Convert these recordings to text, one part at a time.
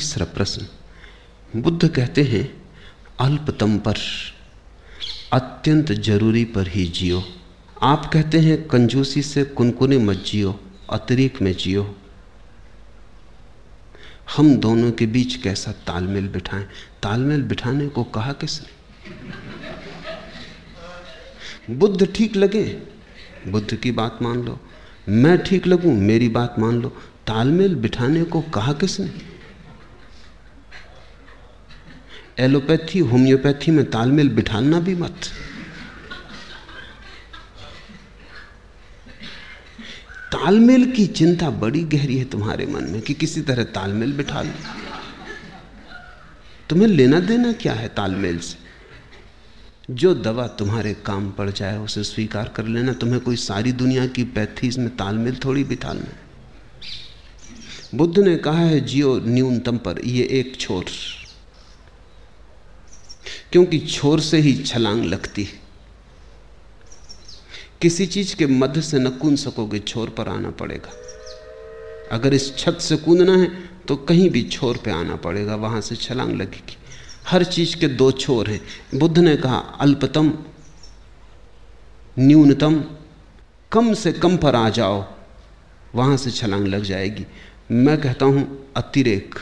तीसरा प्रश्न। बुद्ध कहते हैं, अल्पतम पर, अत्यंत ज़रूरी पर ही जियो। आप कहते हैं, कंजूसी से कुनकुने मत जियो अतिरिक्त में जियो। हम दोनों के बीच कैसा तालमेल बिठाएँ? तालमेल बिठाने को कहा किसने? बुद्ध ठीक लगे? बुद्ध की बात मान लो। मैं ठीक लगूं? मेरी बात मान लो। तालमेल बिठाने को कहा किसने? एलोपैथी, होम्योपैथी में तालमेल बिठाना भी मत। तालमेल की चिंता बड़ी गहरी है तुम्हारे मन में कि किसी तरह तालमेल बिठा लो। तुम्हें लेना देना क्या है तालमेल से? जो दवा तुम्हारे काम पड़ जाए, उसे स्वीकार कर लेना। तुम्हें कोई सारी दुनिया की पैथीज में तालमेल थोड़ी बिठाना। बुद्ध ने कहा है, जियो न्यूनतम पर, ये एक छोर। क्योंकि छोर से ही छलांग लगती है। किसी चीज़ के मध्य से न कूद सकोगे, छोर पर आना पड़ेगा। अगर इस छत से कूदना है तो कहीं भी छोर पे आना पड़ेगा, वहाँ से छलांग लगेगी। हर चीज़ के दो छोर हैं। बुद्ध ने कहा, अल्पतम, न्यूनतम, कम से कम पर आ जाओ, वहाँ से छलांग लग जाएगी। मैं कहता हूँ, अतिरेक।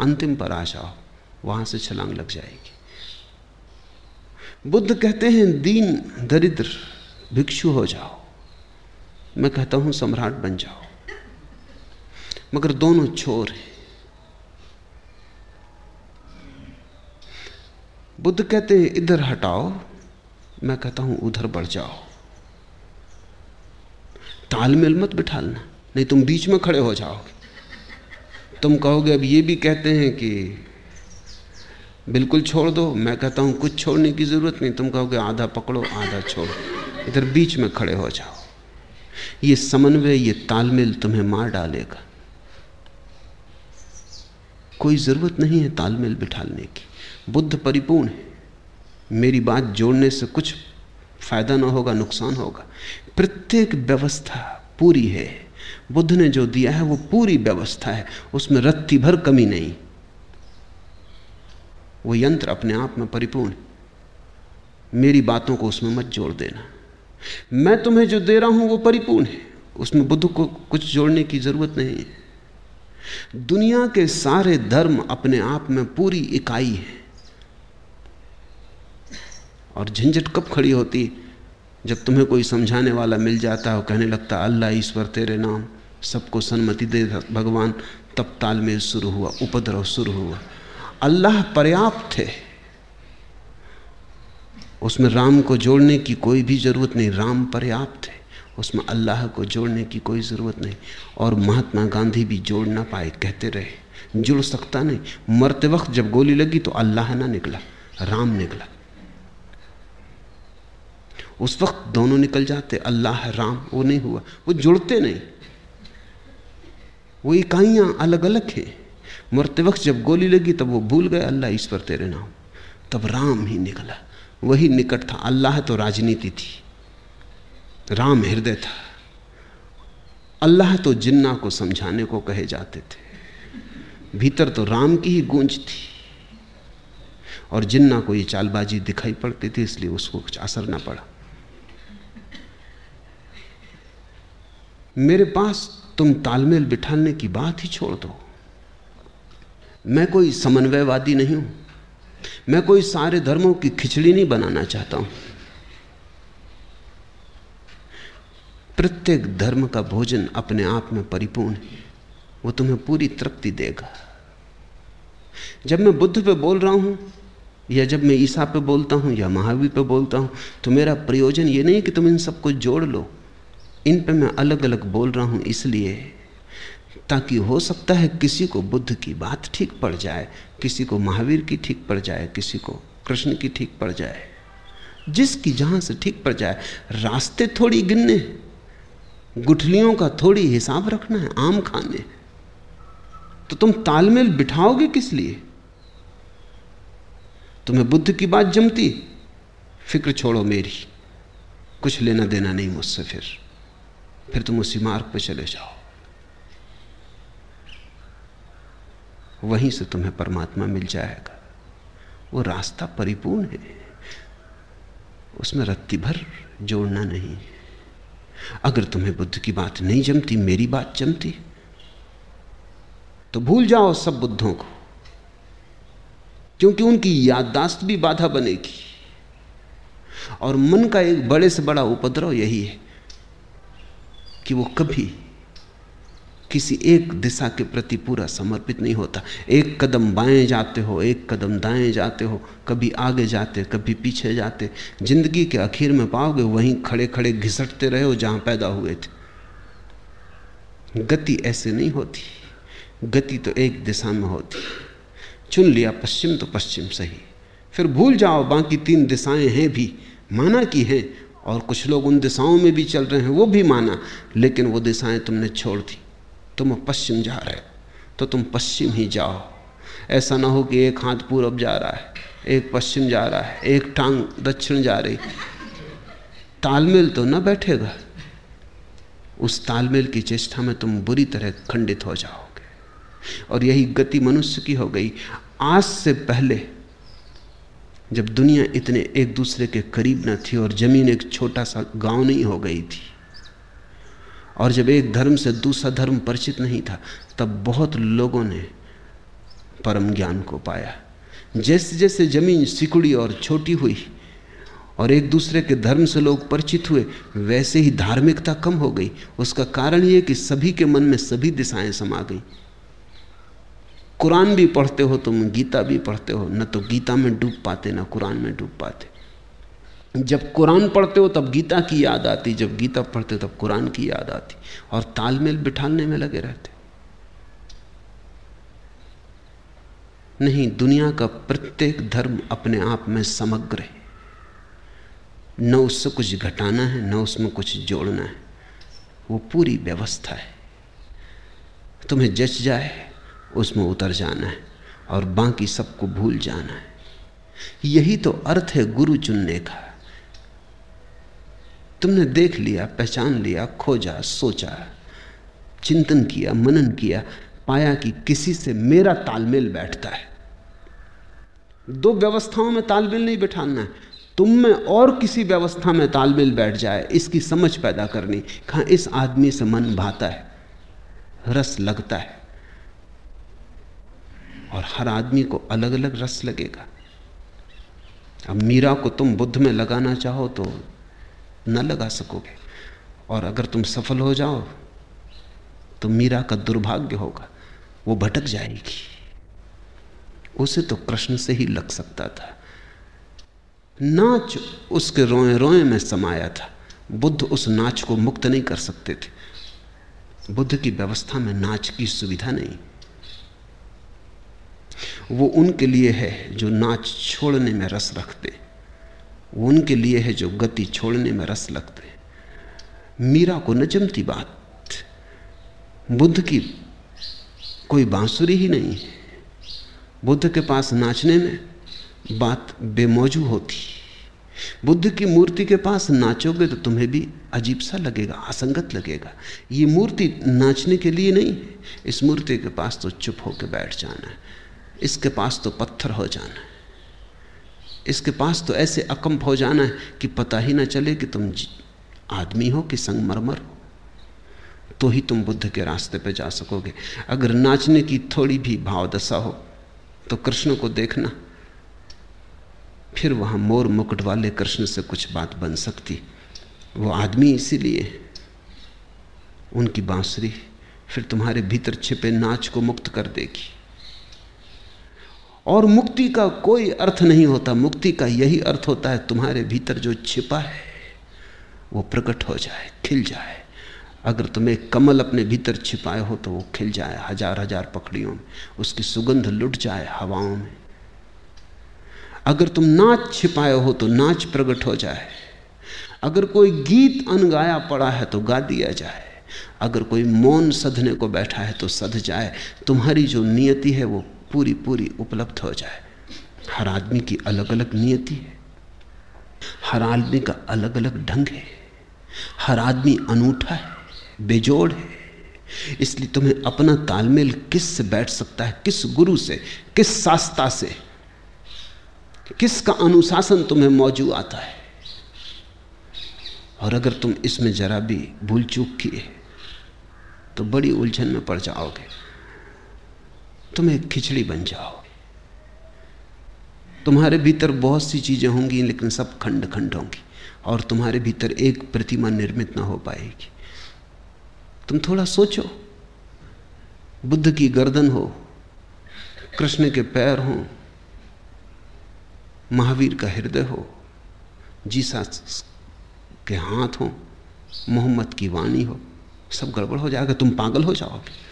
अंतिम पर आ जाओ वहाँ से छलांग लग जाएगी। बुद्ध कहते हैं, दीन दरिद्र, भिक्षु हो जाओ। मैं कहता हूँ, सम्राट बन जाओ। मगर दोनों छोर हैं। बुद्ध कहते हैं, इधर हटाओ, मैं कहता हूँ, उधर बढ़ जाओ। तालमेल मत बिठालना, नहीं तुम बीच में खड़े हो जाओगे। तुम कहोगे, अब ये भी कहते हैं कि बिल्कुल छोड़ दो। मैं कहता हूँ, कुछ छोड़ने की ज़रूरत नहीं। तुम कहोगे, आधा पकड़ो, आधा छोड़ो। इधर बीच में खड़े हो जाओ। ये समन्वय, ये तालमेल तुम्हें मार डालेगा। कोई ज़रूरत नहीं है तालमेल बिठाने की। बुद्ध परिपूर्ण है। मेरी बात जोड़ने से कुछ फ़ायदा ना होगा, नुकसान होगा। प्रत्येक व्यवस्था पूरी है। बुद्ध ने जो दिया है वो पूरी व्यवस्था है, उसमें रत्ती भर कमी नहीं। वो यंत्र अपने आप में परिपूर्ण मेरी बातों को उसमें मत जोड़ देना। मैं तुम्हें जो दे रहा हूँ वो परिपूर्ण है। उसमें बुद्ध को कुछ जोड़ने की ज़रूरत नहीं है। दुनिया के सारे धर्म अपने आप में पूरी इकाई है। और झंझट कब खड़ी होती? जब तुम्हें कोई समझाने वाला मिल जाता है और कहने लगता अल्लाह ईश्वर तेरे नाम सबको सन्मति दे भगवान, तब तालमेल शुरू हुआ, उपद्रव शुरू हुआ। अल्लाह पर्याप्त है। उसमें राम को जोड़ने की कोई भी ज़रूरत नहीं, राम पर्याप्त है। उसमें अल्लाह को जोड़ने की कोई ज़रूरत नहीं, और महात्मा गांधी भी जोड़ ना पाए, कहते रहे, जुड़ सकता नहीं। मरते वक्त जब गोली लगी तो अल्लाह ना निकला, राम निकला। उस वक्त दोनों निकल जाते, अल्लाह राम, वो नहीं हुआ, वो जुड़ते नहीं। वो इकाइयाँ अलग अलग हैं। मरते वक्त जब गोली लगी तब वो भूल गए, अल्लाह ईश्वर तेरे नाम। तब राम ही निकला, वही निकट था, अल्लाह तो राजनीति थी। राम हृदय था। अल्लाह तो जिन्ना को समझाने को कहे जाते थे। भीतर तो राम की ही गूंज थी। और जिन्ना को ये चालबाजी दिखाई पड़ती थी, इसलिए उसको कुछ असर ना पड़ा। मेरे पास तुम तालमेल बिठाने की बात ही छोड़ दो। मैं कोई समन्वयवादी नहीं हूँ। मैं कोई सारे धर्मों की खिचड़ी नहीं बनाना चाहता हूँ। प्रत्येक धर्म का भोजन अपने आप में परिपूर्ण है। वो तुम्हें पूरी तृप्ति देगा। जब मैं बुद्ध पे बोल रहा हूँ, या जब मैं ईसा पे बोलता हूँ, या महावीर पे बोलता हूँ तो मेरा प्रयोजन ये नहीं कि तुम इन सबको जोड़ लो। इन पे मैं अलग अलग बोल रहा हूँ इसलिए ताकि हो सकता है किसी को बुद्ध की बात ठीक पड़ जाए, किसी को महावीर की ठीक पड़ जाए, किसी को कृष्ण की ठीक पड़ जाए। जिसकी जहाँ से ठीक पड़ जाए, रास्ते थोड़ी गिनने, गुठलियों का थोड़ी हिसाब रखना है, आम खाने। तो तुम तालमेल बिठाओगे किस लिए? तुम्हें बुद्ध की बात जमती? फ़िक्र छोड़ो मेरी। कुछ लेना देना नहीं मुझसे फिर। फिर तुम उसी मार्ग पर चले जाओ। वहीं से तुम्हें परमात्मा मिल जाएगा। वो रास्ता परिपूर्ण है। उसमें रत्ती भर जोड़ना नहीं। अगर तुम्हें बुद्ध की बात नहीं जमती, मेरी बात जमती तो भूल जाओ सब बुद्धों को। क्योंकि उनकी याददाश्त भी बाधा बनेगी। और मन का एक बड़े से बड़ा उपद्रव यही है। कि वो कभी किसी एक दिशा के प्रति पूरा समर्पित नहीं होता। एक कदम बाएँ जाते हो, एक कदम दाएँ जाते हो, कभी आगे जाते, कभी पीछे जाते। ज़िंदगी के आखिर में पाओगे वहीं खड़े खड़े घिसटते रहे हो जहाँ पैदा हुए थे। गति ऐसे नहीं होती। गति तो एक दिशा में होती। चुन लिया पश्चिम तो पश्चिम सही। फिर भूल जाओ बाकी तीन दिशाएँ हैं भी। माना कि हैं और कुछ लोग उन दिशाओं में भी चल रहे हैं, वो भी माना, लेकिन वो दिशाएँ तुमने छोड़ दी। तुम पश्चिम जा रहे हो तो तुम पश्चिम ही जाओ। ऐसा ना हो कि एक हाथ पूरब जा रहा है, एक पश्चिम जा रहा है, एक टांग दक्षिण जा रही। तालमेल तो ना बैठेगा। उस तालमेल की चेष्टा में तुम बुरी तरह खंडित हो जाओगे। और यही गति मनुष्य की हो गई। आज से पहले जब दुनिया इतने एक दूसरे के करीब न थी और ज़मीन एक छोटा सा गाँव नहीं हो गई थी, और जब एक धर्म से दूसरा धर्म परिचित नहीं था, तब बहुत लोगों ने परम ज्ञान को पाया। जैसे जैसे ज़मीन सिकुड़ी और छोटी हुई, और एक दूसरे के धर्म से लोग परिचित हुए, वैसे ही धार्मिकता कम हो गई। उसका कारण ये कि सभी के मन में सभी दिशाएँ समा गई। कुरान भी पढ़ते हो, तुम गीता भी पढ़ते हो। न तो गीता में डूब पाते, ना कुरान में डूब पाते। जब कुरान पढ़ते हो, तब गीता की याद आती। जब गीता पढ़ते हो, तब कुरान की याद आती। और तालमेल बिठाने में लगे रहते। नहीं, दुनिया का प्रत्येक धर्म अपने आप में समग्र है। न उससे कुछ घटाना है, न उसमें कुछ जोड़ना है। वो पूरी व्यवस्था है। तुम्हें जच जाए उसमें उतर जाना है और बाकी सबको भूल जाना है। यही तो अर्थ है गुरु चुनने का। तुमने देख लिया, पहचान लिया, खोजा, सोचा, चिंतन किया, मनन किया, पाया कि किसी से मेरा तालमेल बैठता है। दो व्यवस्थाओं में तालमेल नहीं बैठाना है। तुम में और किसी व्यवस्था में तालमेल बैठ जाए, इसकी समझ पैदा करनी, कहा इस आदमी से मन भाता है, रस लगता है। और हर आदमी को अलग अलग रस लगेगा। अब मीरा को तुम बुद्ध में लगाना चाहो तो न लगा सकोगे। और अगर तुम सफल हो जाओ तो मीरा का दुर्भाग्य होगा, वो भटक जाएगी। उसे तो कृष्ण से ही लग सकता था। नाच उसके रोए रोए में समाया था। बुद्ध उस नाच को मुक्त नहीं कर सकते थे। बुद्ध की व्यवस्था में नाच की सुविधा नहीं। वो उनके लिए है जो नाच छोड़ने में रस रखते वो उनके लिए है जो गति छोड़ने में रस लगते मीरा को न जमती बात, बुद्ध की कोई बांसुरी ही नहीं है। बुद्ध के पास नाचने में बात बेमौजू होती बुद्ध की मूर्ति के पास नाचोगे तो तुम्हें भी अजीब सा लगेगा, असंगत लगेगा। ये मूर्ति नाचने के लिए नहीं इस मूर्ति के पास तो चुप होकर बैठ जाना है। इसके पास तो पत्थर हो जाना है। इसके पास तो ऐसे अकंप हो जाना है कि पता ही ना चले कि तुम आदमी हो कि संगमरमर हो। तो ही तुम बुद्ध के रास्ते पे जा सकोगे। अगर नाचने की थोड़ी भी भावदशा हो तो कृष्ण को देखना। फिर वहाँ मोर मुकुट वाले कृष्ण से कुछ बात बन सकती। वो आदमी इसीलिए उनकी बांसुरी फिर तुम्हारे भीतर छिपे नाच को मुक्त कर देगी। और मुक्ति का कोई अर्थ नहीं होता। मुक्ति का यही अर्थ होता है, तुम्हारे भीतर जो छिपा है, वो प्रकट हो जाए, खिल जाए। अगर तुम्हें कमल अपने भीतर छिपाए हो तो वो खिल जाए हज़ार हज़ार पकड़ियों में। उसकी सुगंध लुट जाए हवाओं में। अगर तुम नाच छिपाए हो तो नाच प्रकट हो जाए। अगर कोई गीत अनगाया पड़ा है तो गा दिया जाए। अगर कोई मौन सधने को बैठा है तो सध जाए। तुम्हारी जो नियति है, वो पूरी पूरी उपलब्ध हो जाए। हर आदमी की अलग अलग नियति है। हर आदमी का अलग अलग ढंग है। हर आदमी अनूठा है, बेजोड़ है। इसलिए तुम्हें अपना तालमेल किस से बैठ सकता है, किस गुरु से, किस शास्ता से, किसका अनुशासन तुम्हें मौजूद आता है? और अगर तुम इसमें जरा भी भूल चूक किए तो बड़ी उलझन में पड़ जाओगे। तुम एक खिचड़ी बन जाओगे तुम्हारे भीतर बहुत सी चीज़ें होंगी, लेकिन सब खंड खंड होंगी, और तुम्हारे भीतर एक प्रतिमा निर्मित ना हो पाएगी। तुम थोड़ा सोचो, बुद्ध की गर्दन हो, कृष्ण के पैर हो, महावीर का हृदय हो जीसा के हाथ हो, मोहम्मद की वाणी हो, सब गड़बड़ हो जाएगा, तुम पागल हो जाओगे।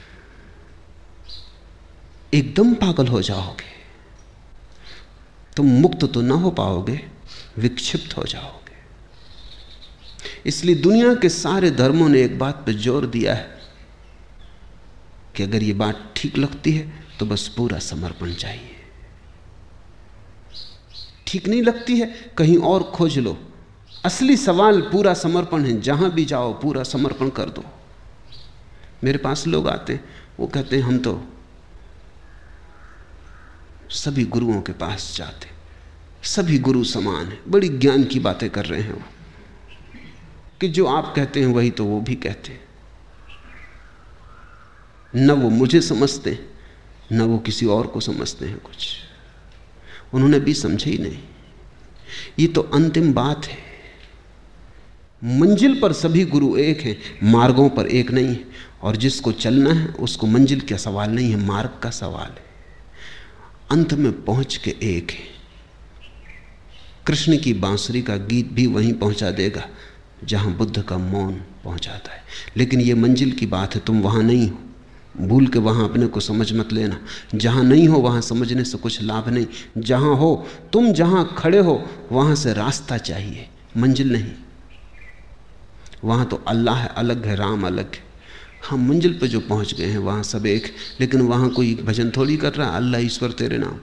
एकदम पागल हो जाओगे। तुम मुक्त तो ना हो पाओगे, विक्षिप्त हो जाओगे। इसलिए दुनिया के सारे धर्मों ने एक बात पर ज़ोर दिया है कि अगर ये बात ठीक लगती है तो बस पूरा समर्पण चाहिए। ठीक नहीं लगती है, कहीं और खोज लो। असली सवाल पूरा समर्पण है, जहाँ भी जाओ, पूरा समर्पण कर दो। मेरे पास लोग आते हैं, वो कहते हैं, हम तो सभी गुरुओं के पास जाते सभी गुरु समान है। बड़ी ज्ञान की बातें कर रहे हैं वो। कि जो आप कहते हैं, वही तो वो भी कहते हैं। न वो मुझे समझते न वो किसी और को समझते हैं कुछ। उन्होंने भी समझे ही नहीं। ये तो अंतिम बात है। मंजिल पर सभी गुरु एक हैं, मार्गों पर एक नहीं है। और जिसको चलना है, उसको मंजिल का सवाल नहीं है, मार्ग का सवाल है। अंत में पहुँच के एक है। कृष्ण की बांसुरी का गीत भी वहीं पहुँचा देगा, जहाँ बुद्ध का मौन पहुंचाता है। लेकिन यह मंजिल की बात है, तुम वहाँ नहीं हो। भूल के वहाँ अपने को समझ मत लेना। जहाँ नहीं हो, वहाँ समझने से कुछ लाभ नहीं। जहाँ हो, तुम जहाँ खड़े हो, वहाँ से रास्ता चाहिए। मंजिल नहीं। वहाँ तो अल्लाह अलग है, राम अलग है। हम मंजिल पर जो पहुँच गए हैं, वहाँ सब एक, लेकिन वहाँ कोई भजन थोड़ी कर रहा, अल्लाह ईश्वर तेरे नाम।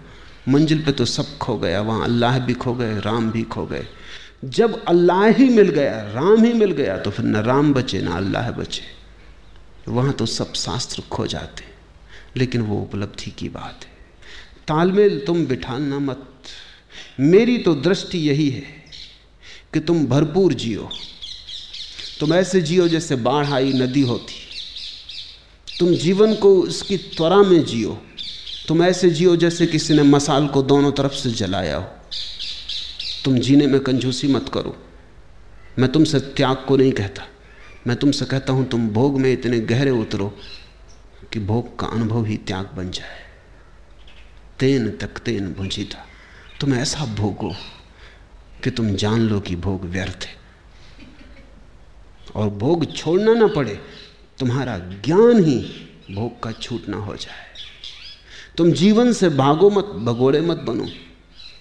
मंजिल पे तो सब खो गया, वहाँ अल्लाह भी खो गए, राम भी खो गए। जब अल्लाह ही मिल गया, राम ही मिल गया तो फिर न राम बचे, ना अल्लाह बचे। वहाँ तो सब शास्त्र खो जाते, लेकिन वो उपलब्धि की बात है। तालमेल तुम बिठाना मत। मेरी तो दृष्टि यही है कि तुम भरपूर जियो। तुम ऐसे जियो जैसे बाढ़ आई, नदी होती। तुम जीवन को उसकी त्वरा में जियो। तुम ऐसे जियो जैसे किसी ने मसाल को दोनों तरफ़ से जलाया हो। तुम जीने में कंजूसी मत करो। मैं तुमसे त्याग को नहीं कहता। मैं तुमसे कहता हूँ, तुम भोग में इतने गहरे उतरो कि भोग का अनुभव ही त्याग बन जाए। तेन तक तेन भुंजीता। तुम ऐसा भोगो कि तुम जान लो कि भोग व्यर्थ है। और भोग छोड़ना ना पड़े। तुम्हारा ज्ञान ही भोग का छूटना हो जाए। तुम जीवन से भागो मत, भगोड़े मत बनो।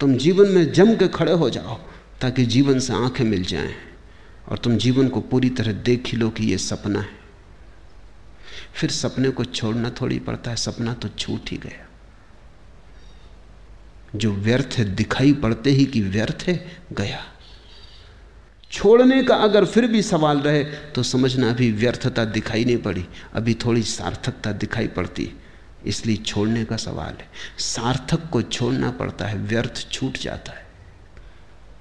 तुम जीवन में जम के खड़े हो जाओ, ताकि जीवन से आँखें मिल जाएँ और तुम जीवन को पूरी तरह देख ही लो कि ये सपना है। फिर सपने को छोड़ना थोड़ी पड़ता है, सपना तो छूट ही गया। जो व्यर्थ है, दिखाई पड़ते ही कि व्यर्थ है, गया। छोड़ने का अगर फिर भी सवाल रहे तो समझना अभी व्यर्थता दिखाई नहीं पड़ी। अभी थोड़ी सार्थकता दिखाई पड़ती। इसलिए छोड़ने का सवाल है। सार्थक को छोड़ना पड़ता है, व्यर्थ छूट जाता है।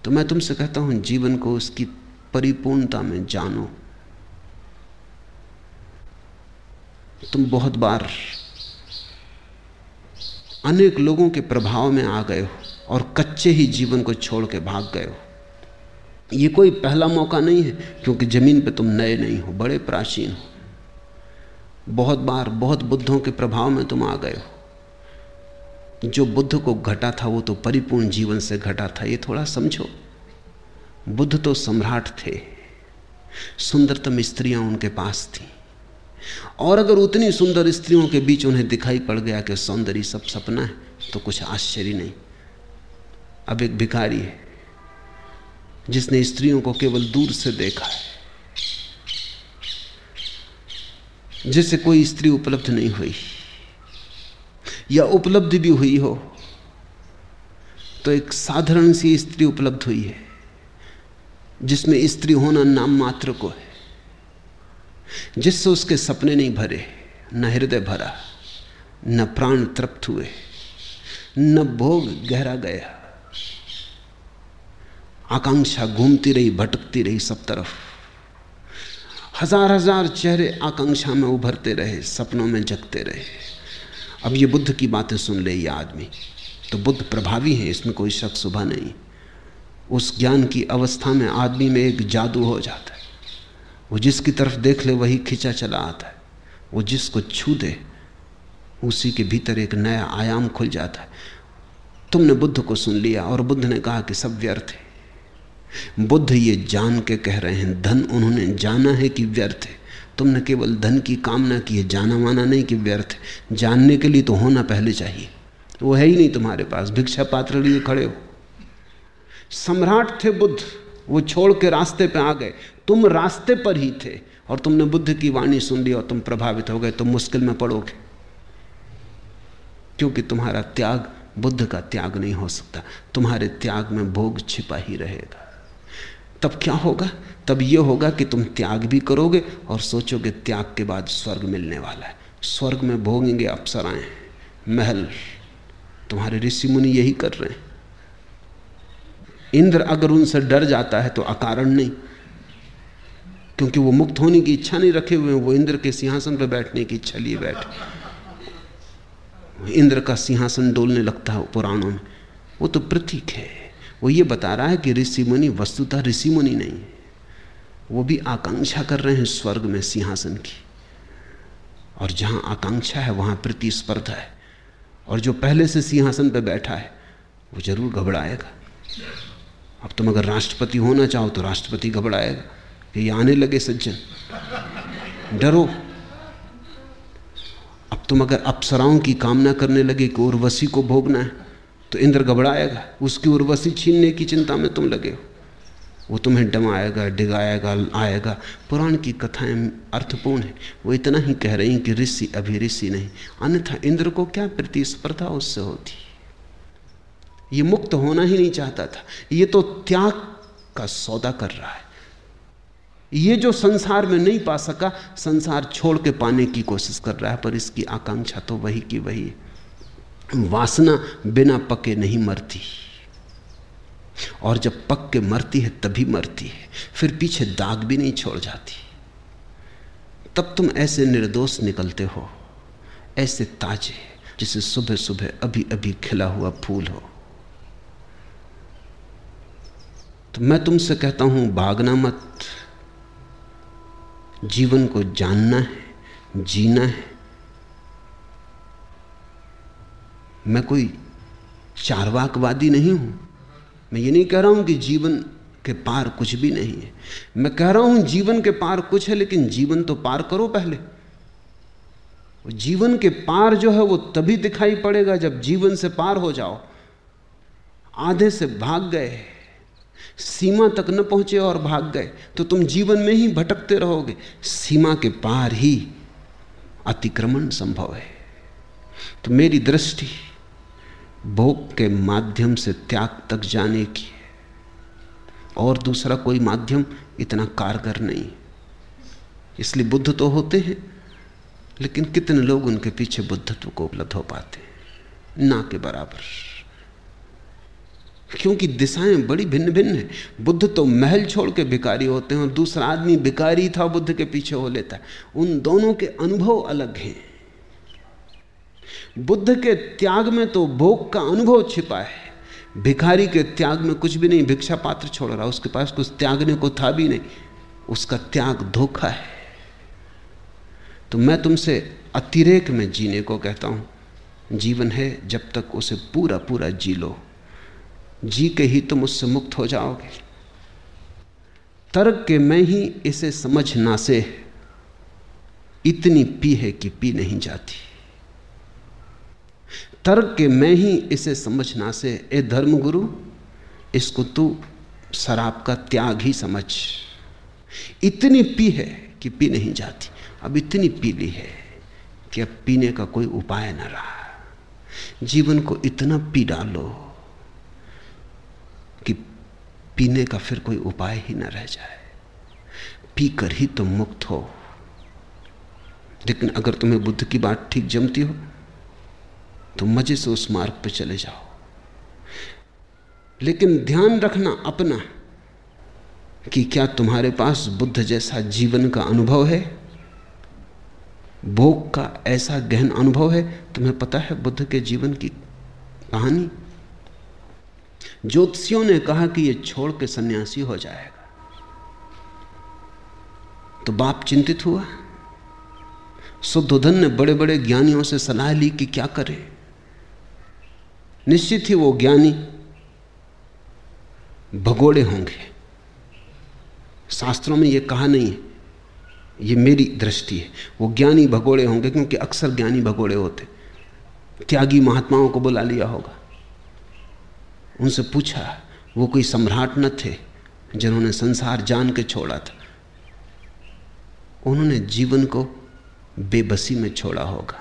तो मैं तुमसे कहता हूँ, जीवन को उसकी परिपूर्णता में जानो। तुम बहुत बार अनेक लोगों के प्रभाव में आ गए हो और कच्चे ही जीवन को छोड़ के भाग गए हो। ये कोई पहला मौका नहीं है, क्योंकि ज़मीन पे तुम नए नहीं हो, बड़े प्राचीन हो। बहुत बार बहुत बुद्धों के प्रभाव में तुम आ गए हो। जो बुद्ध को घटा था, वो तो परिपूर्ण जीवन से घटा था, ये थोड़ा समझो। बुद्ध तो सम्राट थे। सुंदरतम स्त्रियाँ उनके पास थी। और अगर उतनी सुंदर स्त्रियों के बीच उन्हें दिखाई पड़ गया कि सौंदर्य सब सपना है तो कुछ आश्चर्य नहीं। अब एक भिखारी है जिसने स्त्रियों को केवल दूर से देखा है जिसे कोई स्त्री उपलब्ध नहीं हुई, या उपलब्ध भी हुई हो तो एक साधारण सी स्त्री उपलब्ध हुई है, जिसमें स्त्री होना नाम मात्र को है, जिससे उसके सपने नहीं भरे, न हृदय भरा, न प्राण तृप्त हुए, न भोग गहरा गया। आकांक्षा घूमती रही, भटकती रही सब तरफ़। हज़ार हज़ार चेहरे आकांक्षा में उभरते रहे, सपनों में जगते रहे। अब ये बुद्ध की बातें सुन ले, ये आदमी। तो बुद्ध प्रभावी है, इसमें कोई शक सुबह नहीं। उस ज्ञान की अवस्था में आदमी में एक जादू हो जाता है। वो जिसकी तरफ़ देख ले, वही खिंचा चला आता है। वो जिसको छू दे, उसी के भीतर एक नया आयाम खुल जाता है। तुमने बुद्ध को सुन लिया और बुद्ध ने कहा कि सब व्यर्थ है। बुद्ध ये जान के कह रहे हैं, धन उन्होंने जाना है कि व्यर्थ है। तुमने केवल धन की कामना की है, जाना माना नहीं कि व्यर्थ है। जानने के लिए तो होना पहले चाहिए। वो है ही नहीं तुम्हारे पास, भिक्षा पात्र लिए खड़े हो। सम्राट थे बुद्ध, वो छोड़ के रास्ते पे आ गए। तुम रास्ते पर ही थे और तुमने बुद्ध की वाणी सुन ली और तुम प्रभावित हो गए, तुम मुश्किल में पड़ोगे। क्योंकि तुम्हारा त्याग बुद्ध का त्याग नहीं हो सकता। तुम्हारे त्याग में भोग छिपा ही रहेगा। तब क्या होगा? तब यह होगा कि तुम त्याग भी करोगे और सोचोगे त्याग के बाद स्वर्ग मिलने वाला है। स्वर्ग में भोगेंगे अप्सराएँ, महल। तुम्हारे ऋषि मुनि यही कर रहे हैं। इंद्र अगर उनसे डर जाता है तो अकारण नहीं। क्योंकि वो मुक्त होने की इच्छा नहीं रखे हुए वो इंद्र के सिंहासन पर बैठने की इच्छा लिए बैठे इंद्र का सिंहासन डोलने लगता है पुराणों में। वो तो प्रतीक है। वो ये बता रहा है कि ऋषि मुनि वस्तुतः ऋषि मुनि नहीं है। वो भी आकांक्षा कर रहे हैं स्वर्ग में सिंहासन की। और जहाँ आकांक्षा है, वहाँ प्रतिस्पर्धा है। और जो पहले से सिंहासन पर बैठा है, वो ज़रूर घबराएगा। अब तुम अगर राष्ट्रपति होना चाहो तो राष्ट्रपति घबराएगा कि ये आने लगे सज्जन। डरो। अब तुम अगर अप्सराओं की कामना करने लगे कि उर्वशी को भोगना है तो इंद्र घबराएगा, उसकी उर्वशी छीनने की चिंता में तुम लगे हो। वो तुम्हें डमाएगा, डिगाएगा, आएगा। पुराण की कथाएँ अर्थपूर्ण है। वो इतना ही कह रही कि ऋषि अभी ऋषि नहीं। अन्यथा इंद्र को क्या प्रतिस्पर्धा उससे होती? ये मुक्त होना ही नहीं चाहता था। ये तो त्याग का सौदा कर रहा है। ये जो संसार में नहीं पा सका, संसार छोड़ के पाने की कोशिश कर रहा है, पर इसकी आकांक्षा तो वही की वही है। वासना बिना पके नहीं मरती। और जब पक के मरती है, तभी मरती है। फिर पीछे दाग भी नहीं छोड़ जाती। तब तुम ऐसे निर्दोष निकलते हो, ऐसे ताजे, जिसे सुबह सुबह अभी अभी खिला हुआ फूल हो। तो मैं तुमसे कहता हूँ, भागना मत। जीवन को जानना है, जीना है। मैं कोई चारवाकवादी नहीं हूँ। मैं ये नहीं कह रहा हूँ कि जीवन के पार कुछ भी नहीं है। मैं कह रहा हूँ जीवन के पार कुछ है, लेकिन जीवन तो पार करो पहले। जीवन के पार जो है, वो तभी दिखाई पड़ेगा जब जीवन से पार हो जाओ। आधे से भाग गए, सीमा तक न पहुँचे और भाग गए तो तुम जीवन में ही भटकते रहोगे। सीमा के पार ही अतिक्रमण संभव है। तो मेरी दृष्टि भोग के माध्यम से त्याग तक जाने की और दूसरा कोई माध्यम इतना कारगर नहीं। इसलिए बुद्ध तो होते हैं, लेकिन कितने लोग उनके पीछे बुद्धत्व को उपलब्ध हो पाते हैं? ना के बराबर। क्योंकि दिशाएँ बड़ी भिन्न भिन्न हैं। बुद्ध तो महल छोड़ के भिकारी होते हैं और दूसरा आदमी भिकारी था, बुद्ध के पीछे हो लेता है। उन दोनों के अनुभव अलग हैं। बुद्ध के त्याग में तो भोग का अनुभव छिपा है। भिखारी के त्याग में कुछ भी नहीं, भिक्षा पात्र छोड़ रहा उसके पास कुछ त्यागने को था भी नहीं। उसका त्याग धोखा है। तो मैं तुमसे अतिरेक में जीने को कहता हूँ। जीवन है जब तक उसे पूरा पूरा जी लो। जी के ही तुम उससे मुक्त हो जाओगे। तर्क के मैं ही इसे समझ ना से इतनी पी है कि पी नहीं जाती। तर्क के मैं ही इसे समझना से, ए धर्म गुरु इसको तू शराब का त्याग ही समझ। इतनी पी है कि पी नहीं जाती। अब इतनी पी ली है कि अब पीने का कोई उपाय न रहा। जीवन को इतना पी डालो कि पीने का फिर कोई उपाय ही न रह जाए। पीकर ही तुम मुक्त हो। लेकिन अगर तुम्हें बुद्ध की बात ठीक जमती हो तो मज़े से उस मार्ग पर चले जाओ। लेकिन ध्यान रखना अपना कि क्या तुम्हारे पास बुद्ध जैसा जीवन का अनुभव है? भोग का ऐसा गहन अनुभव है? तुम्हें पता है बुद्ध के जीवन की कहानी? ज्योतिषियों ने कहा कि यह छोड़ के सन्यासी हो जाएगा। तो बाप चिंतित हुआ। शुद्धोधन ने बड़े बड़े ज्ञानियों से सलाह ली कि क्या करें? निश्चित ही वो ज्ञानी भगोड़े होंगे। शास्त्रों में ये कहा नहीं है। ये मेरी दृष्टि है। वो ज्ञानी भगोड़े होंगे क्योंकि अक्सर ज्ञानी भगोड़े होते त्यागी महात्माओं को बुला लिया होगा। उनसे पूछा, वो कोई सम्राट न थे जिन्होंने संसार जान के छोड़ा था। उन्होंने जीवन को बेबसी में छोड़ा होगा,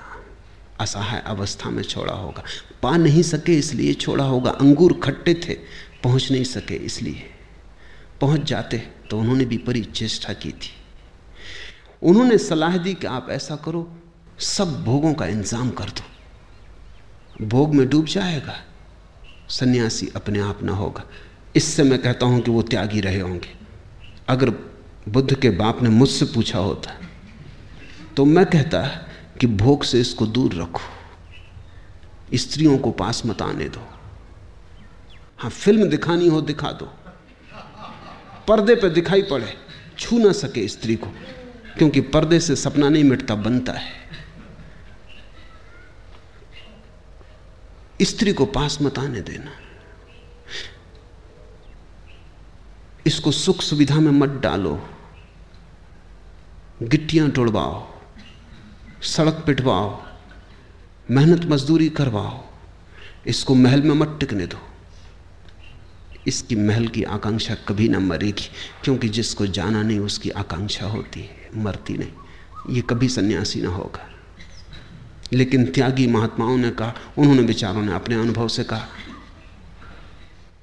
असहाय अवस्था में छोड़ा होगा। पा नहीं सके इसलिए छोड़ा होगा। अंगूर खट्टे थे, पहुँच नहीं सके इसलिए। पहुँच जाते तो उन्होंने भी बड़ी चेष्टा की थी। उन्होंने सलाह दी कि आप ऐसा करो, सब भोगों का इंतज़ाम कर दो। भोग में डूब जाएगा, सन्यासी अपने आप ना होगा। इससे मैं कहता हूँ कि वो त्यागी रहे होंगे। अगर बुद्ध के बाप ने मुझसे पूछा होता तो मैं कहता कि भोग से इसको दूर रखो। स्त्रियों को पास मत आने दो। हाँ फ़िल्म दिखानी हो दिखा दो। पर्दे पे दिखाई पड़े, छू ना सके स्त्री को, क्योंकि पर्दे से सपना नहीं मिटता, बनता है। स्त्री को पास मत आने देना। इसको सुख सुविधा में मत डालो। गिट्टियाँ तोड़वाओ सड़क पिटवाओ मेहनत मजदूरी करवाओ, इसको महल में मत टिकने दो। इसकी महल की आकांक्षा कभी ना मरेगी, क्योंकि जिसको जाना नहीं, उसकी आकांक्षा होती है, मरती नहीं। ये कभी सन्यासी ना होगा। लेकिन त्यागी महात्माओं ने कहा, उन्होंने विचारों ने अपने अनुभव से कहा,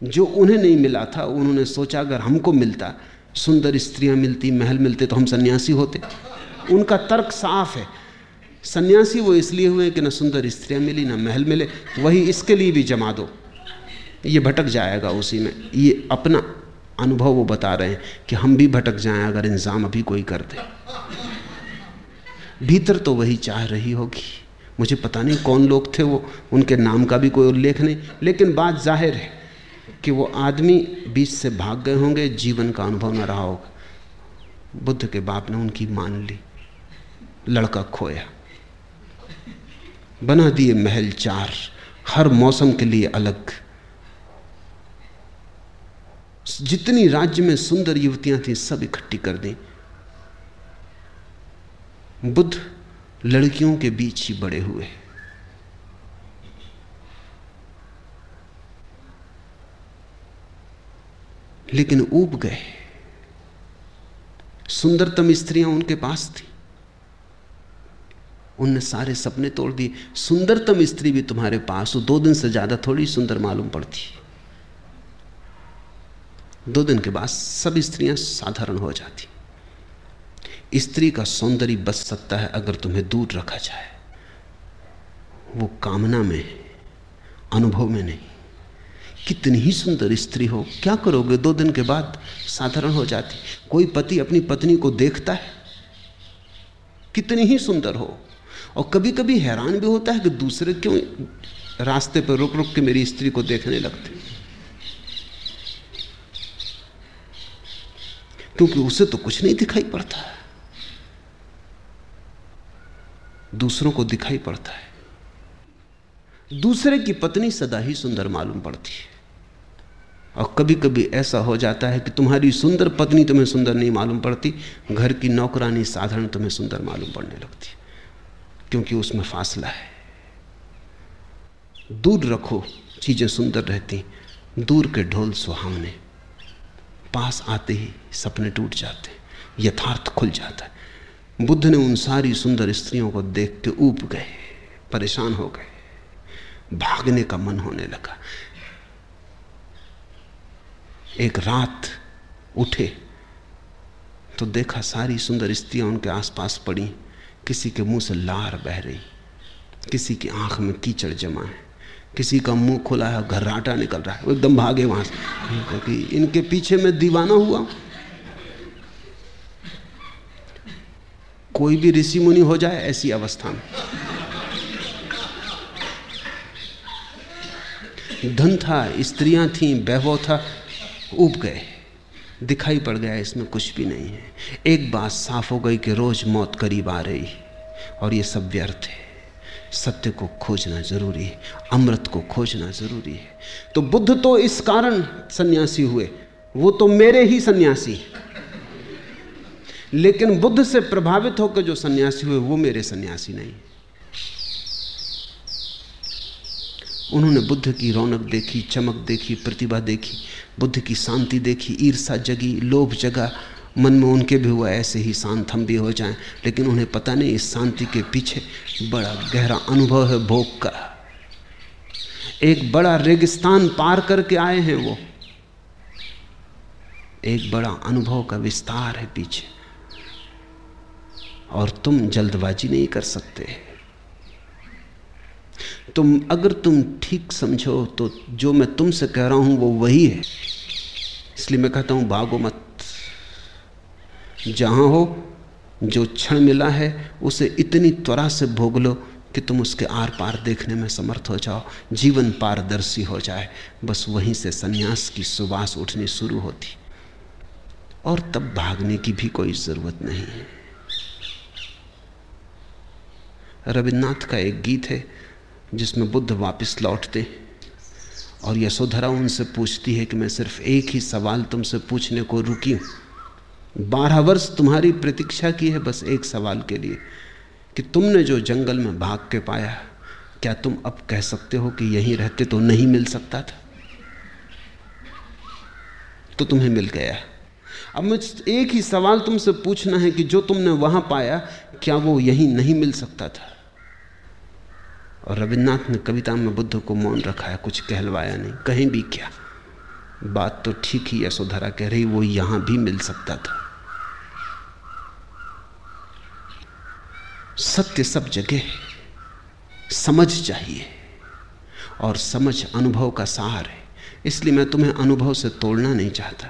जो उन्हें नहीं मिला था, उन्होंने सोचा, अगर हमको मिलता, सुंदर स्त्रियाँ मिलती, महल मिलते तो हम सन्यासी होते। उनका तर्क साफ़ है सन्यासी वो इसलिए हुए कि ना सुंदर स्त्रियाँ मिली, ना महल मिले, वही इसके लिए भी जमा दो। ये भटक जाएगा उसी में। ये अपना अनुभव वो बता रहे हैं कि हम भी भटक जाएँ अगर इंतज़ाम अभी कोई कर दे। भीतर तो वही चाह रही होगी। मुझे पता नहीं कौन लोग थे वो, उनके नाम का भी कोई उल्लेख नहीं। लेकिन बात ज़ाहिर है कि वो आदमी बीच से भाग गए होंगे, जीवन का अनुभव न रहा होगा। बुद्ध के बाप ने उनकी मान ली। लड़का खोया। बना दिए महल चार, हर मौसम के लिए अलग। जितनी राज्य में सुंदर युवतियाँ थी, सब इकट्ठी कर दी। बुद्ध लड़कियों के बीच ही बड़े हुए। लेकिन ऊब गए। सुंदरतम स्त्रियाँ उनके पास थी। उनने सारे सपने तोड़ दिए। सुंदरतम स्त्री भी तुम्हारे पास हो। दो दिन से ज़्यादा थोड़ी सुंदर मालूम पड़ती दो दिन के बाद सब स्त्रियाँ साधारण हो जाती। स्त्री का सौंदर्य बच सकता है अगर तुम्हें दूर रखा जाए। वो कामना में अनुभव में नहीं। कितनी ही सुंदर स्त्री हो, क्या करोगे? दो दिन के बाद साधारण हो जाती। कोई पति अपनी पत्नी को देखता है? कितनी ही सुंदर हो। और कभी कभी हैरान भी होता है कि दूसरे क्यों रास्ते पर रुक रुक के मेरी स्त्री को देखने लगते क्योंकि उसे तो कुछ नहीं दिखाई पड़ता है। दूसरों को दिखाई पड़ता है। दूसरे की पत्नी सदा ही सुंदर मालूम पड़ती है। और कभी कभी ऐसा हो जाता है कि तुम्हारी सुंदर पत्नी तुम्हें सुंदर नहीं मालूम पड़ती, घर की नौकरानी साधारण तुम्हें सुंदर मालूम पड़ने लगती क्योंकि उसमें फासला है। दूर रखो, चीज़ें सुंदर रहती, दूर के ढोल सुहावने। पास आते ही सपने टूट जाते, यथार्थ खुल जाता। है बुद्ध ने उन सारी सुंदर स्त्रियों को देख के ऊब गए, परेशान हो गए। भागने का मन होने लगा। एक रात उठे तो देखा सारी सुंदर स्त्रियाँ उनके आसपास पड़ी। किसी के मुँह से लार बह रही, किसी की आँख में कीचड़ जमा है, किसी का मुँह खुला है, घर्राटा निकल रहा है, वो एकदम भागे वहाँ से। क्योंकि इनके पीछे मैं दीवाना हुआ कोई भी ऋषि मुनि हो जाए ऐसी अवस्था में। धन था, स्त्रियाँ थीं, वैभव था उब गए। दिखाई पड़ गया, इसमें कुछ भी नहीं है। एक बात साफ़ हो गई कि रोज मौत करीब आ रही और ये सब व्यर्थ है। सत्य को खोजना ज़रूरी है, अमृत को खोजना ज़रूरी है। तो बुद्ध तो इस कारण सन्यासी हुए, वो तो मेरे ही सन्यासी लेकिन बुद्ध से प्रभावित होकर जो सन्यासी हुए, वो मेरे सन्यासी नहीं। उन्होंने बुद्ध की रौनक देखी, चमक देखी, प्रतिभा देखी बुद्ध की शांति देखी ईर्षा जगी, लोभ जगा। मन में उनके भी हुआ ऐसे ही शांत हम भी हो जाएँ। लेकिन उन्हें पता नहीं इस शांति के पीछे बड़ा गहरा अनुभव है भोग का। एक बड़ा रेगिस्तान पार करके आए हैं वो। एक बड़ा अनुभव का विस्तार है पीछे। और तुम जल्दबाजी नहीं कर सकते। तुम, अगर तुम ठीक समझो तो जो मैं तुमसे कह रहा हूँ, वो वही है। इसलिए मैं कहता हूँ, भागो मत। जहाँ हो, जो क्षण मिला है, उसे इतनी त्वरा से भोग लो कि तुम उसके आर पार देखने में समर्थ हो जाओ, जीवन पारदर्शी हो जाए। बस वहीं से सन्यास की सुबास उठनी शुरू होती। और तब भागने की भी कोई ज़रूरत नहीं है। रविन्द्रनाथ का एक गीत है जिसमें बुद्ध वापस लौटते। और यशोधरा उनसे पूछती है कि मैं सिर्फ़ एक ही सवाल तुमसे पूछने को रुकी हूँ। बारह वर्ष तुम्हारी प्रतीक्षा की है बस एक सवाल के लिए, कि तुमने जो जंगल में भाग के पाया, क्या तुम अब कह सकते हो कि यहीं रहते तो नहीं मिल सकता था? तो तुम्हें मिल गया। अब मुझ एक ही सवाल तुमसे पूछना है कि जो तुमने वहाँ पाया, क्या वो यहीं नहीं मिल सकता था? और रविन्द्रनाथ ने कविता में बुद्ध को मौन रखा है, कुछ कहलवाया नहीं, कहीं भी क्या। बात तो ठीक ही यशोधरा कह रही, वो यहाँ भी मिल सकता था। सत्य सब जगह समझ चाहिए और समझ अनुभव का सहार है। इसलिए मैं तुम्हें अनुभव से तोड़ना नहीं चाहता।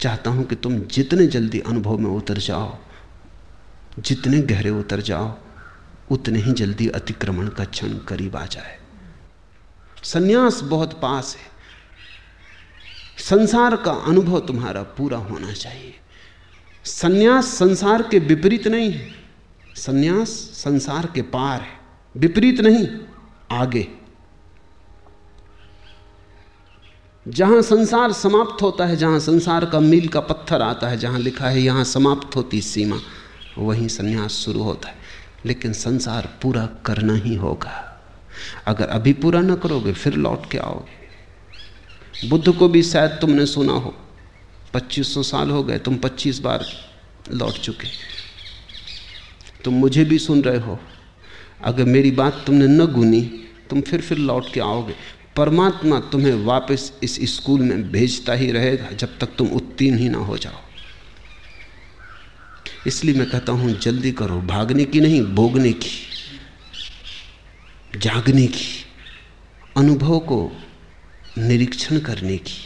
चाहता हूँ कि तुम जितने जल्दी अनुभव में उतर जाओ, जितने गहरे उतर जाओ उतने ही जल्दी अतिक्रमण का क्षण करीब आ जाए। सन्यास बहुत पास है। संसार का अनुभव तुम्हारा पूरा होना चाहिए। सन्यास संसार के विपरीत नहीं है। सन्यास संसार के पार है। विपरीत नहीं, आगे। जहाँ संसार समाप्त होता है, जहाँ संसार का मील का पत्थर आता है, जहाँ लिखा है, यहाँ समाप्त होती सीमा, वहीं सन्यास शुरू होता है। लेकिन संसार पूरा करना ही होगा। अगर अभी पूरा ना करोगे, फिर लौट के आओगे। बुद्ध को भी शायद तुमने सुना हो 2500 साल हो गए, तुम 25 बार लौट चुके। तुम मुझे भी सुन रहे हो, अगर मेरी बात तुमने न गुनी, तुम फिर फिर लौट के आओगे। परमात्मा तुम्हें वापस इस स्कूल में भेजता ही रहेगा, जब तक तुम उत्तीर्ण ही ना हो जाओ। इसलिए मैं कहता हूँ, जल्दी करो। भागने की नहीं, भोगने की। जागने की। अनुभव को निरीक्षण करने की।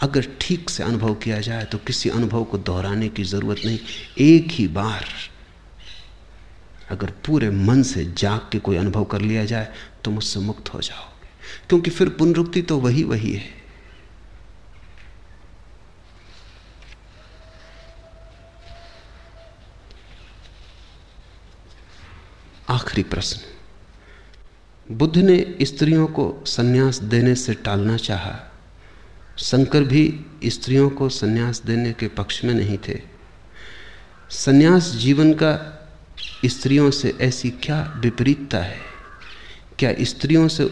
अगर ठीक से अनुभव किया जाए तो किसी अनुभव को दोहराने की ज़रूरत नहीं। एक ही बार अगर पूरे मन से जाग के कोई अनुभव कर लिया जाए तो मुझसे मुक्त हो जाओगे। क्योंकि फिर पुनरुक्ति तो वही वही है। आखिरी प्रश्न। बुद्ध ने स्त्रियों को सन्यास देने से टालना चाहा। शंकर भी स्त्रियों को सन्यास देने के पक्ष में नहीं थे। सन्यास जीवन का स्त्रियों से ऐसी क्या विपरीतता है? क्या स्त्रियों से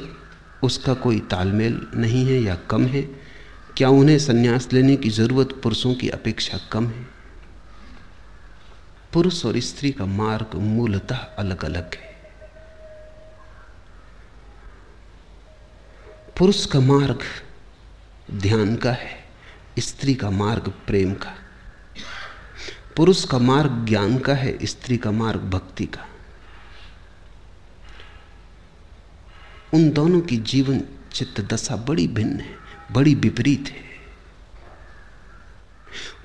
उसका कोई तालमेल नहीं है या कम है? क्या उन्हें सन्यास लेने की ज़रूरत पुरुषों की अपेक्षा कम है? पुरुष और स्त्री का मार्ग मूलतः अलग अलग है। पुरुष का मार्ग ध्यान का है, स्त्री का मार्ग प्रेम का। पुरुष का मार्ग ज्ञान का है, स्त्री का मार्ग भक्ति का। उन दोनों की जीवन चित्त दशा बड़ी भिन्न है, बड़ी विपरीत है।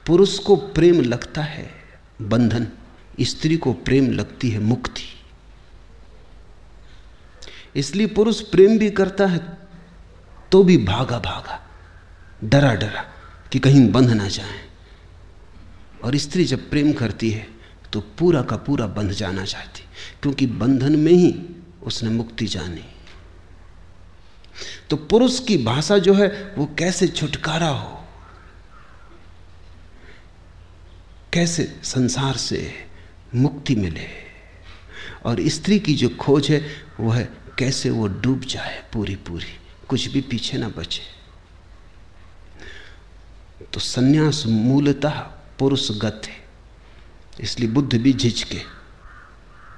पुरुष को प्रेम लगता है, बंधन स्त्री को प्रेम लगती है, मुक्ति। इसलिए पुरुष प्रेम भी करता है तो भी भागा भागा, डरा डरा, कि कहीं बंध ना जाए। और स्त्री जब प्रेम करती है तो पूरा का पूरा बंध जाना चाहती, क्योंकि बंधन में ही उसने मुक्ति जानी। तो पुरुष की भाषा जो है, वो कैसे छुटकारा हो? कैसे संसार से मुक्ति मिले। और स्त्री की जो खोज है, वह है कैसे वो डूब जाए पूरी पूरी कुछ भी पीछे ना बचे। तो सन्यास मूलतः पुरुषगत है। इसलिए बुद्ध भी झिझके।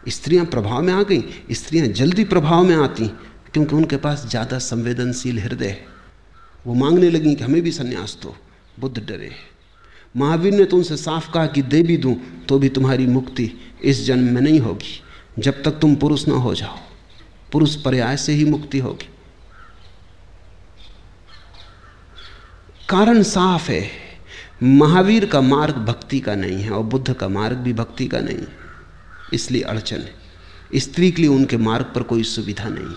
स्त्रियाँ प्रभाव में आ गई, स्त्रियाँ जल्दी प्रभाव में आती, क्योंकि उनके पास ज़्यादा संवेदनशील हृदय है। वो मांगने लगी कि हमें भी सन्यास दो। बुद्ध डरे महावीर ने तो उनसे साफ़ कहा कि दे भी दूँ तो भी तुम्हारी मुक्ति इस जन्म में नहीं होगी। जब तक तुम पुरुष ना हो जाओ, पुरुष पर्याय से ही मुक्ति होगी। कारण साफ़ है, महावीर का मार्ग भक्ति का नहीं है और बुद्ध का मार्ग भी भक्ति का नहीं। है इसलिए अड़चन है, स्त्री के लिए उनके मार्ग पर कोई सुविधा नहीं।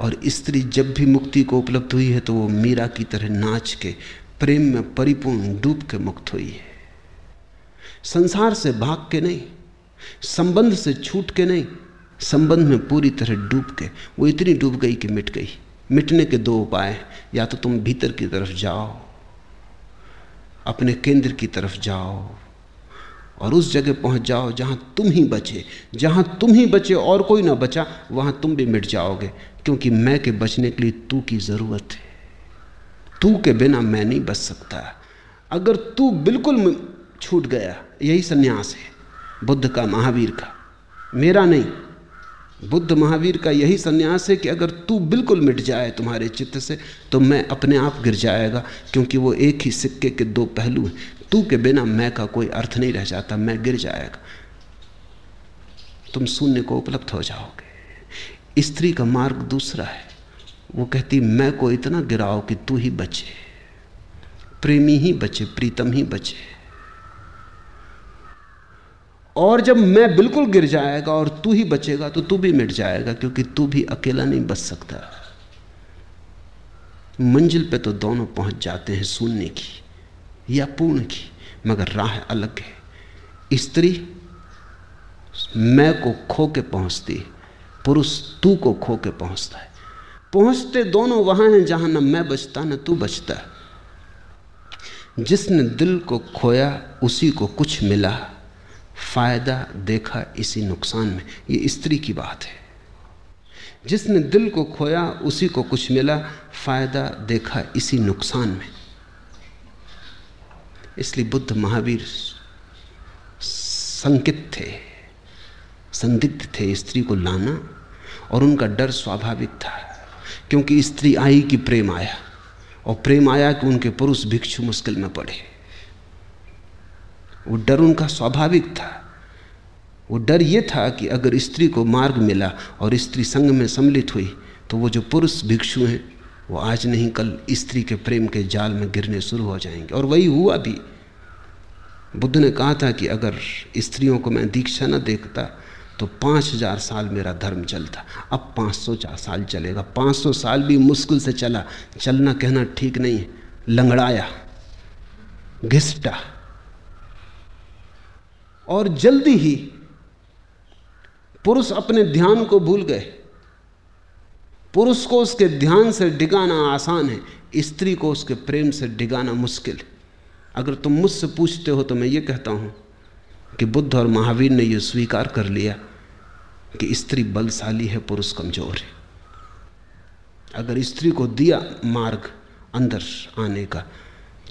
और स्त्री जब भी मुक्ति को उपलब्ध हुई है तो वो मीरा की तरह नाच के प्रेम में परिपूर्ण डूब के मुक्त हुई है। संसार से भाग के नहीं, संबंध से छूट के नहीं, संबंध में पूरी तरह डूब के, वो इतनी डूब गई कि मिट गई। मिटने के दो उपाय या तो तुम भीतर की तरफ़ जाओ, अपने केंद्र की तरफ़ जाओ और उस जगह पहुँच जाओ जहाँ तुम ही बचे। जहाँ तुम ही बचे और कोई ना बचा, वहाँ तुम भी मिट जाओगे। क्योंकि मैं के बचने के लिए तू की ज़रूरत है। तू के बिना मैं नहीं बच सकता। अगर तू बिल्कुल छूट गया, यही सन्यास है बुद्ध का, महावीर का। मेरा नहीं बुद्ध महावीर का यही संन्यास है कि अगर तू बिल्कुल मिट जाए तुम्हारे चित्त से तो मैं अपने आप गिर जाएगा, क्योंकि वो एक ही सिक्के के दो पहलू हैं। तू के बिना मैं का कोई अर्थ नहीं रह जाता, मैं गिर जाएगा। तुम शून्य को उपलब्ध हो जाओगे। स्त्री का मार्ग दूसरा है। वो कहती, मैं को इतना गिराओ कि तू ही बचे। प्रेमी ही बचे, प्रीतम ही बचे। और जब मैं बिल्कुल गिर जाएगा और तू ही बचेगा तो तू भी मिट जाएगा, क्योंकि तू भी अकेला नहीं बच सकता। मंजिल पे तो दोनों पहुँच जाते हैं शून्य की, या पूर्ण की, मगर राह अलग है। स्त्री, मैं को खो के पहुँचती पुरुष तू को खो के पहुँचता है। पहुँचते दोनों वहाँ हैं जहाँ न मैं बचता, न तू बचता। जिसने दिल को खोया, उसी को कुछ मिला। फ़ायदा देखा इसी नुकसान में। ये स्त्री की बात है। जिसने दिल को खोया, उसी को कुछ मिला, फ़ायदा देखा इसी नुकसान में। इसलिए बुद्ध महावीर संकित थे, संदिग्ध थे स्त्री को लाना, और उनका डर स्वाभाविक था, क्योंकि स्त्री आई कि प्रेम आया, और प्रेम आया कि उनके पुरुष भिक्षु मुश्किल में पड़े। वो डर उनका स्वाभाविक था। वो डर ये था कि अगर स्त्री को मार्ग मिला और स्त्री संग में सम्मिलित हुई तो वो जो पुरुष भिक्षु हैं, वो आज नहीं, कल स्त्री के प्रेम के जाल में गिरने शुरू हो जाएँगे। और वही हुआ भी। बुद्ध ने कहा था कि अगर स्त्रियों को मैं दीक्षा न देखता तो पाँच हज़ार साल मेरा धर्म चलता। अब पाँच सौ चार साल चलेगा। पाँच सौ साल भी मुश्किल से चला। चलना कहना ठीक नहीं। है लंगड़ाया, घिसटा। और जल्दी ही पुरुष अपने ध्यान को भूल गए। पुरुष को उसके ध्यान से डिगाना आसान है, स्त्री को उसके प्रेम से डिगाना मुश्किल। अगर तुम मुझसे पूछते हो तो मैं ये कहता हूँ कि बुद्ध और महावीर ने यह स्वीकार कर लिया कि स्त्री बलशाली है, पुरुष कमज़ोर है। अगर स्त्री को दिया मार्ग अंदर आने का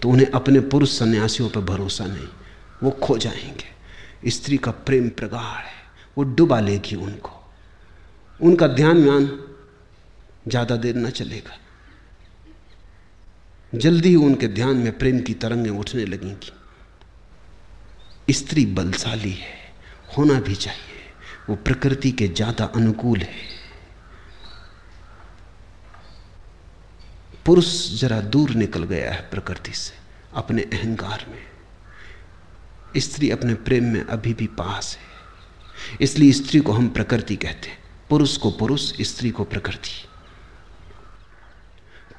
तो उन्हें अपने पुरुष सन्यासियों पर भरोसा नहीं, वो खो जाएँगे। स्त्री का प्रेम प्रगाढ़ है, वो डुबा लेगी उनको। उनका ध्यान व्यान ज़्यादा देर न चलेगा। जल्दी ही उनके ध्यान में प्रेम की तरंगें उठने लगेंगी। स्त्री बलशाली है, होना भी चाहिए। वो प्रकृति के ज़्यादा अनुकूल है। पुरुष जरा दूर निकल गया है प्रकृति से, अपने अहंकार में। स्त्री अपने प्रेम में अभी भी पास है। इसलिए स्त्री को हम प्रकृति कहते हैं। पुरुष को पुरुष, स्त्री को प्रकृति।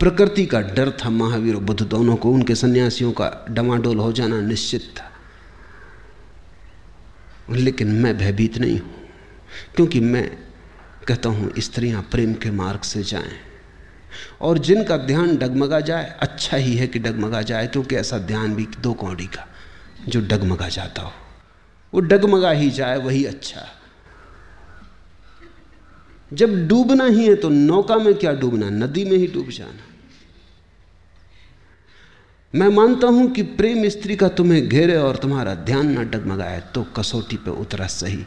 प्रकृति का डर था महावीर और बुद्ध दोनों को। उनके सन्यासियों का डमाडोल हो जाना निश्चित था। लेकिन मैं भयभीत नहीं हूँ, क्योंकि मैं कहता हूँ, स्त्रियाँ प्रेम के मार्ग से जाएँ। और जिनका ध्यान डगमगा जाए अच्छा ही है कि डगमगा जाए, क्योंकि ऐसा ध्यान भी दो कौड़ी का। जो डगमगा जाता हो। वो डगमगा ही जाए, वही अच्छा। जब डूबना ही है तो नौका में क्या डूबना? नदी में ही डूब जाना। मैं मानता हूँ कि प्रेम स्त्री का तुम्हें घेरे और तुम्हारा ध्यान न डगमगाए तो कसौटी पे उतरा सही।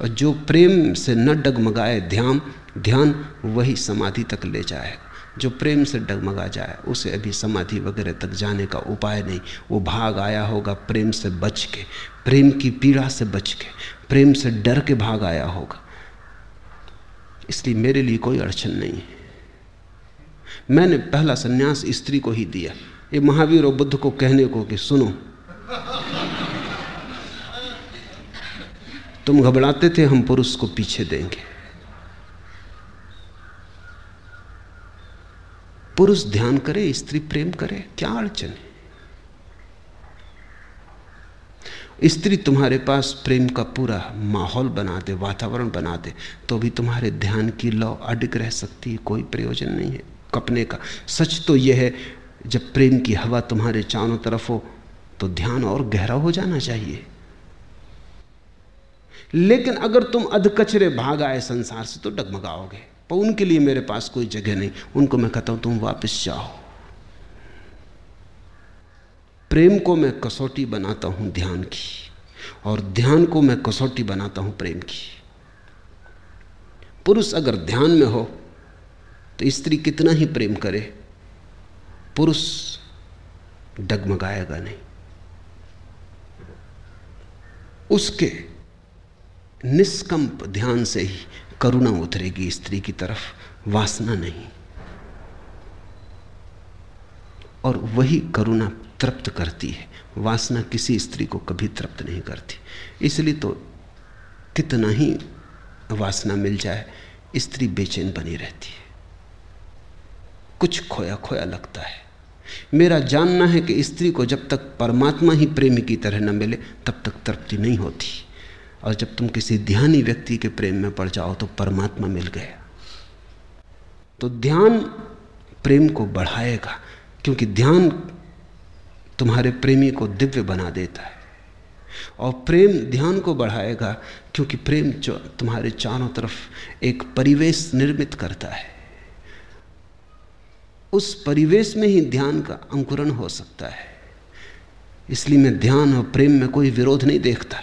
और जो प्रेम से न डगमगाए, ध्यान ध्यान वही समाधि तक ले जाएगा जो प्रेम से डगमगा जाए, उसे अभी समाधि वगैरह तक जाने का उपाय नहीं। वो भाग आया होगा प्रेम से बच के, प्रेम की पीड़ा से बच के, प्रेम से डर के भाग आया होगा। इसलिए मेरे लिए कोई अड़चन नहीं है। मैंने पहला सन्यास स्त्री को ही दिया। ये महावीर और बुद्ध को कहने को कि सुनो, तुम घबराते थे, हम पुरुष को पीछे देंगे। पुरुष ध्यान करे, स्त्री प्रेम करे, क्या अड़चन है? स्त्री तुम्हारे पास प्रेम का पूरा माहौल बना दे, वातावरण बना दे तो भी तुम्हारे ध्यान की लौ अडिग रह सकती है, कोई प्रयोजन नहीं है कपने का। सच तो यह है, जब प्रेम की हवा तुम्हारे चारों तरफ़ हो तो ध्यान और गहरा हो जाना चाहिए। लेकिन अगर तुम अधकचरे भाग आए संसार से तो डगमगाओगे। पर उनके लिए मेरे पास कोई जगह नहीं। उनको मैं कहता हूँ, तुम वापस जाओ। प्रेम को मैं कसौटी बनाता हूँ ध्यान की, और ध्यान को मैं कसौटी बनाता हूँ प्रेम की। पुरुष अगर ध्यान में हो तो स्त्री कितना ही प्रेम करे, पुरुष डगमगाएगा नहीं। उसके निष्कंप ध्यान से ही करुणा उतरेगी स्त्री की तरफ़, वासना नहीं। और वही करुणा तृप्त करती है। वासना किसी स्त्री को कभी तृप्त नहीं करती। इसलिए तो कितना ही वासना मिल जाए, स्त्री बेचैन बनी रहती है। कुछ खोया खोया लगता है। मेरा जानना है कि स्त्री को जब तक परमात्मा ही प्रेमी की तरह न मिले, तब तक तृप्ति नहीं होती। और जब तुम किसी ध्यानी व्यक्ति के प्रेम में पड़ जाओ तो परमात्मा मिल गया। तो ध्यान प्रेम को बढ़ाएगा, क्योंकि ध्यान तुम्हारे प्रेमी को दिव्य बना देता है। और प्रेम ध्यान को बढ़ाएगा, क्योंकि प्रेम तुम्हारे चारों तरफ़ एक परिवेश निर्मित करता है। उस परिवेश में ही ध्यान का अंकुरण हो सकता है। इसलिए मैं ध्यान और प्रेम में कोई विरोध नहीं देखता।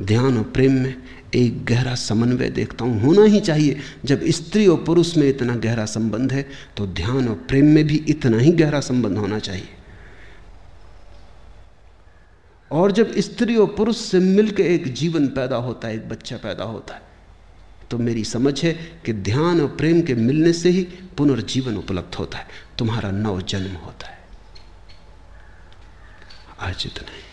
ध्यान और प्रेम में एक गहरा समन्वय देखता हूँ। होना ही चाहिए। जब स्त्री और पुरुष में इतना गहरा संबंध है तो ध्यान और प्रेम में भी इतना ही गहरा संबंध होना चाहिए। और जब स्त्री और पुरुष से मिलकर एक जीवन पैदा होता है, एक बच्चा पैदा होता है तो मेरी समझ है कि ध्यान और प्रेम के मिलने से ही पुनर्जीवन उपलब्ध होता है। तुम्हारा नव जन्म होता है। आज इतना ही।